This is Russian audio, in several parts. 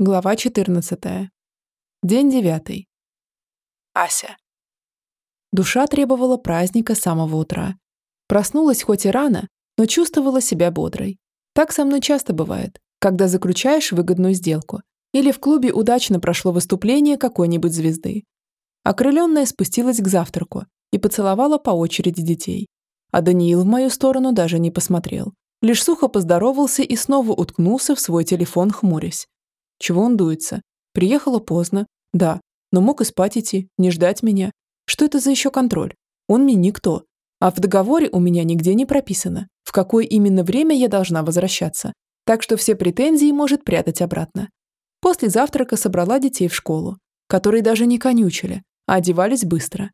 Глава 14. День девятый. Ася. Душа требовала праздника с самого утра. Проснулась хоть и рано, но чувствовала себя бодрой. Так со мной часто бывает, когда заключаешь выгодную сделку или в клубе удачно прошло выступление какой-нибудь звезды. Окрыленная спустилась к завтраку и поцеловала по очереди детей. А Даниил в мою сторону даже не посмотрел. Лишь сухо поздоровался и снова уткнулся в свой телефон, хмурясь. Чего он дуется? Приехала поздно. Да, но мог и спать идти, не ждать меня. Что это за еще контроль? Он мне никто. А в договоре у меня нигде не прописано, в какое именно время я должна возвращаться. Так что все претензии может прятать обратно. После завтрака собрала детей в школу, которые даже не конючили, а одевались быстро.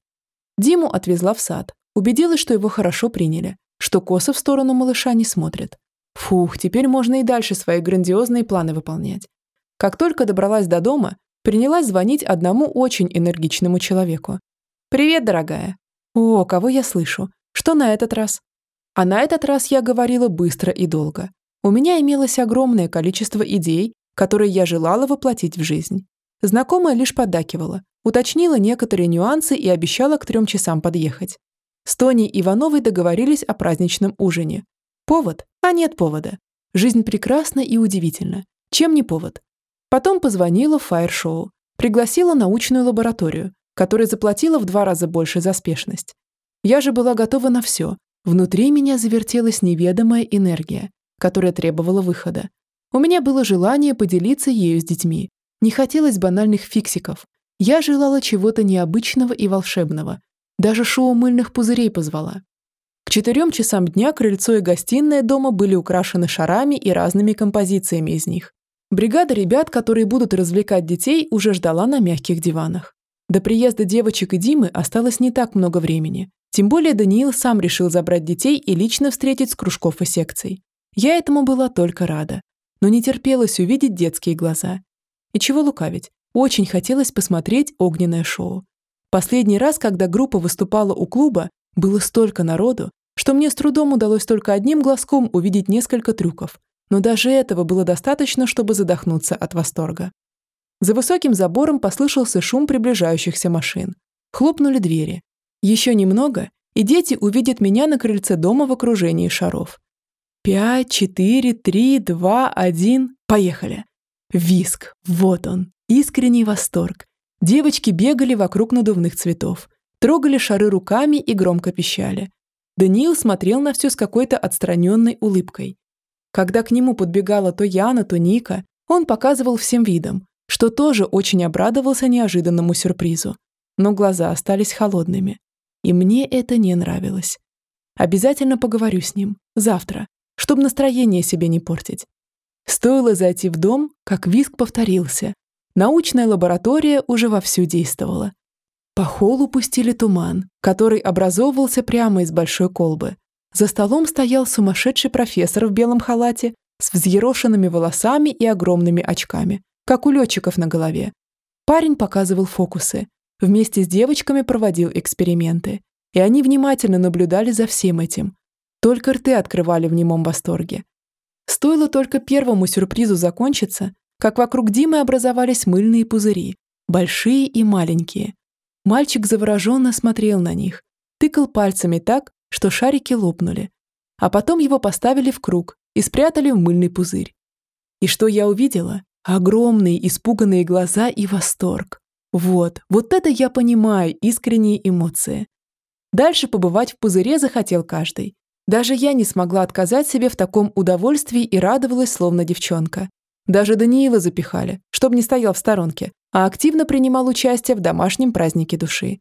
Диму отвезла в сад, убедилась, что его хорошо приняли, что косо в сторону малыша не смотрит. Фух, теперь можно и дальше свои грандиозные планы выполнять. Как только добралась до дома, принялась звонить одному очень энергичному человеку. «Привет, дорогая!» «О, кого я слышу? Что на этот раз?» А на этот раз я говорила быстро и долго. У меня имелось огромное количество идей, которые я желала воплотить в жизнь. Знакомая лишь поддакивала, уточнила некоторые нюансы и обещала к трем часам подъехать. С Тоней Ивановой договорились о праздничном ужине. Повод? А нет повода. Жизнь прекрасна и удивительна. Чем не повод? Потом позвонила в фаер-шоу, пригласила научную лабораторию, которая заплатила в два раза больше за спешность. Я же была готова на все. Внутри меня завертелась неведомая энергия, которая требовала выхода. У меня было желание поделиться ею с детьми. Не хотелось банальных фиксиков. Я желала чего-то необычного и волшебного. Даже шоу мыльных пузырей позвала. К четырем часам дня крыльцо и гостиная дома были украшены шарами и разными композициями из них. Бригада ребят, которые будут развлекать детей, уже ждала на мягких диванах. До приезда девочек и Димы осталось не так много времени. Тем более Даниил сам решил забрать детей и лично встретить с кружков и секций. Я этому была только рада. Но не терпелось увидеть детские глаза. И чего лукавить, очень хотелось посмотреть огненное шоу. Последний раз, когда группа выступала у клуба, было столько народу, что мне с трудом удалось только одним глазком увидеть несколько трюков, но даже этого было достаточно, чтобы задохнуться от восторга. За высоким забором послышался шум приближающихся машин. Хлопнули двери. Еще немного, и дети увидят меня на крыльце дома в окружении шаров. Пять, четыре, три, два, один. Поехали. Виск. Вот он. Искренний восторг. Девочки бегали вокруг надувных цветов, трогали шары руками и громко пищали. Даниил смотрел на все с какой-то отстраненной улыбкой, когда к нему подбегала то Яна, то Ника, он показывал всем видом, что тоже очень обрадовался неожиданному сюрпризу. Но глаза остались холодными. И мне это не нравилось. Обязательно поговорю с ним. Завтра. Чтобы настроение себе не портить. Стоило зайти в дом, как виск повторился. Научная лаборатория уже вовсю действовала. По холу пустили туман, который образовывался прямо из большой колбы, за столом стоял сумасшедший профессор в белом халате с взъерошенными волосами и огромными очками, как у летчиков на голове. Парень показывал фокусы, вместе с девочками проводил эксперименты, и они внимательно наблюдали за всем этим. Только рты открывали в немом восторге. Стоило только первому сюрпризу закончиться, как вокруг Димы образовались мыльные пузыри, большие и маленькие. Мальчик завороженно смотрел на них, тыкал пальцами так, что шарики лопнули, а потом его поставили в круг и спрятали в мыльный пузырь. И что я увидела? Огромные испуганные глаза и восторг. Вот, вот это я понимаю искренние эмоции. Дальше побывать в пузыре захотел каждый. Даже я не смогла отказать себе в таком удовольствии и радовалась, словно девчонка. Даже Даниила запихали, чтобы не стоял в сторонке, а активно принимал участие в домашнем празднике души.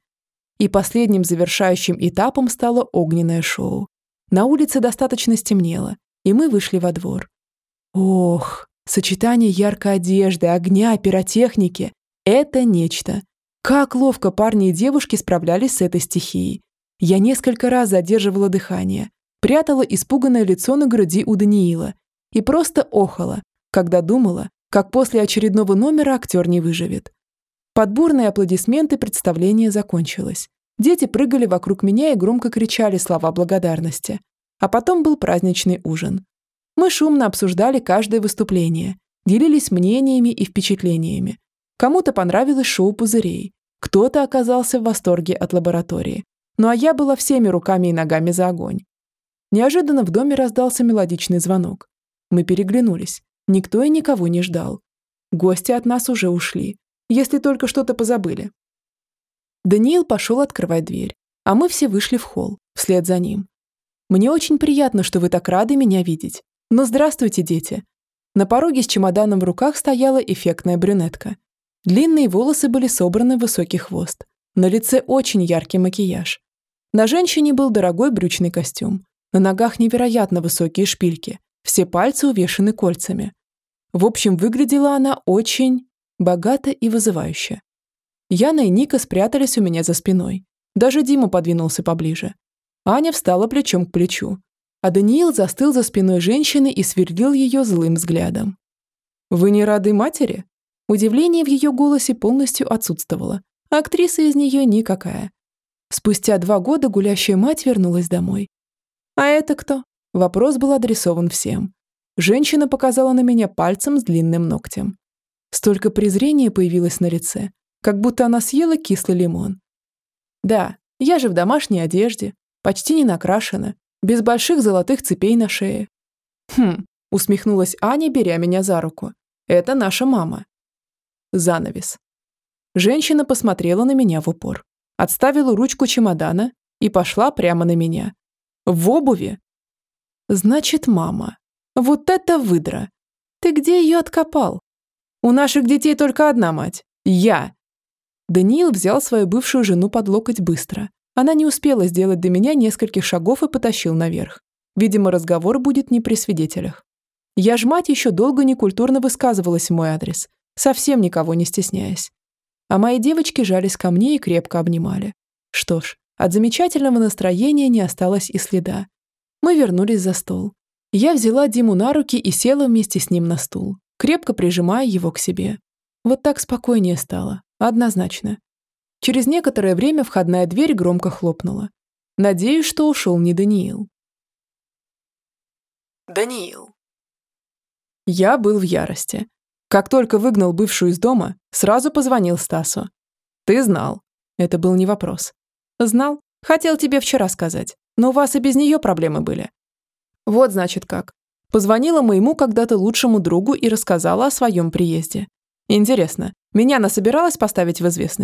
И последним завершающим этапом стало огненное шоу. На улице достаточно стемнело, и мы вышли во двор. Ох, сочетание яркой одежды, огня, пиротехники – это нечто. Как ловко парни и девушки справлялись с этой стихией. Я несколько раз задерживала дыхание, прятала испуганное лицо на груди у Даниила и просто охала, когда думала, как после очередного номера актер не выживет. Под бурные аплодисменты представление закончилось. Дети прыгали вокруг меня и громко кричали слова благодарности. А потом был праздничный ужин. Мы шумно обсуждали каждое выступление делились мнениями и впечатлениями. Кому-то понравилось шоу пузырей, кто-то оказался в восторге от лаборатории. Ну а я была всеми руками и ногами за огонь. Неожиданно в доме раздался мелодичный звонок. Мы переглянулись. Никто и никого не ждал. Гости от нас уже ушли, если только что-то позабыли. Даниил пошел открывать дверь, а мы все вышли в холл, вслед за ним. «Мне очень приятно, что вы так рады меня видеть. Но здравствуйте, дети!» На пороге с чемоданом в руках стояла эффектная брюнетка. Длинные волосы были собраны в высокий хвост. На лице очень яркий макияж. На женщине был дорогой брючный костюм. На ногах невероятно высокие шпильки. Все пальцы увешаны кольцами. В общем, выглядела она очень богато и вызывающе. Яна и Ника спрятались у меня за спиной. Даже Дима подвинулся поближе. Аня встала плечом к плечу. А Даниил застыл за спиной женщины и сверлил ее злым взглядом. «Вы не рады матери?» Удивление в ее голосе полностью отсутствовало. Актриса из нее никакая. Спустя два года гулящая мать вернулась домой. «А это кто?» Вопрос был адресован всем. Женщина показала на меня пальцем с длинным ногтем. Столько презрения появилось на лице, как будто она съела кислый лимон. Да, я же в домашней одежде, почти не накрашена, без больших золотых цепей на шее. Хм, усмехнулась Аня, беря меня за руку. Это наша мама. Занавес. Женщина посмотрела на меня в упор, отставила ручку чемодана и пошла прямо на меня. В обуви. Значит, мама. Вот это выдра! Ты где ее откопал? У наших детей только одна мать. Я. Даниил взял свою бывшую жену под локоть быстро. Она не успела сделать до меня нескольких шагов и потащил наверх. Видимо, разговор будет не при свидетелях. Я ж мать еще долго некультурно высказывалась в мой адрес, совсем никого не стесняясь. А мои девочки жались ко мне и крепко обнимали. Что ж, от замечательного настроения не осталось и следа. Мы вернулись за стол. Я взяла Диму на руки и села вместе с ним на стул, крепко прижимая его к себе. Вот так спокойнее стало, однозначно. Через некоторое время входная дверь громко хлопнула. Надеюсь, что ушел не Даниил. Даниил. Я был в ярости. Как только выгнал бывшую из дома, сразу позвонил Стасу. «Ты знал». Это был не вопрос. «Знал. Хотел тебе вчера сказать. Но у вас и без нее проблемы были. Вот значит как. Позвонила моему когда-то лучшему другу и рассказала о своем приезде. Интересно, меня она собиралась поставить в известность?